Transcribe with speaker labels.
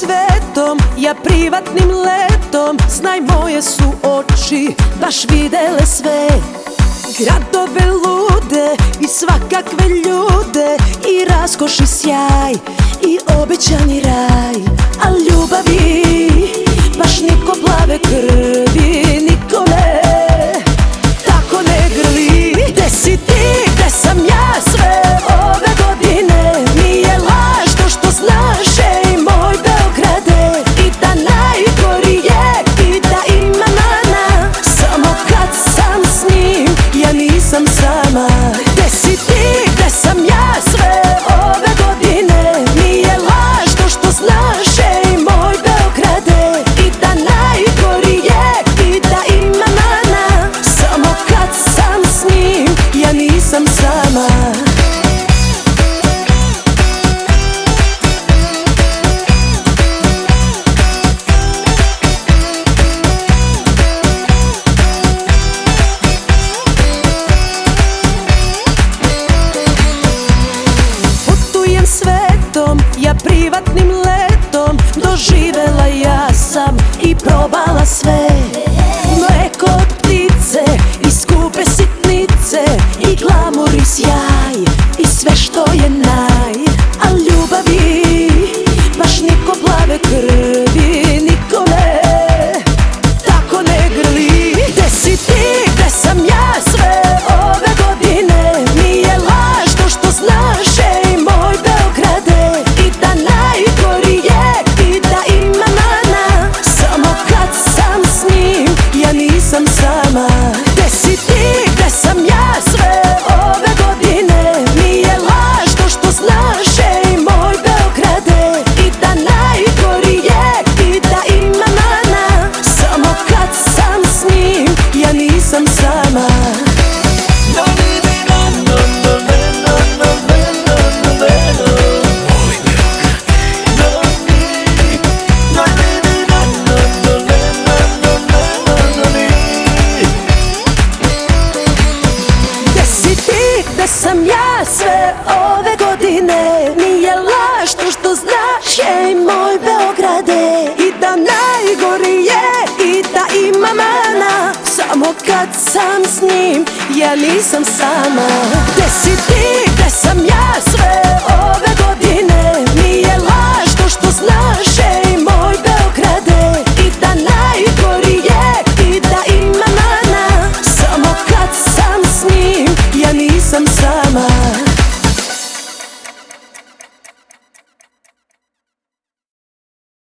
Speaker 1: svetom, ja privatnim letom Znaj moje su oči, baš videle sve. Gradove lude i svakakve ljude I raskoš i sjaj i obećani raj msama privatnim letom Doživela ja sam i probala sve. sam ja sve ove godine Nije laž to što znaš, hej moj Beograde I da najgori je i da ima mana Samo kad sam s njim, ja nisam sama. Gde si ti, gde sam ja sve ove over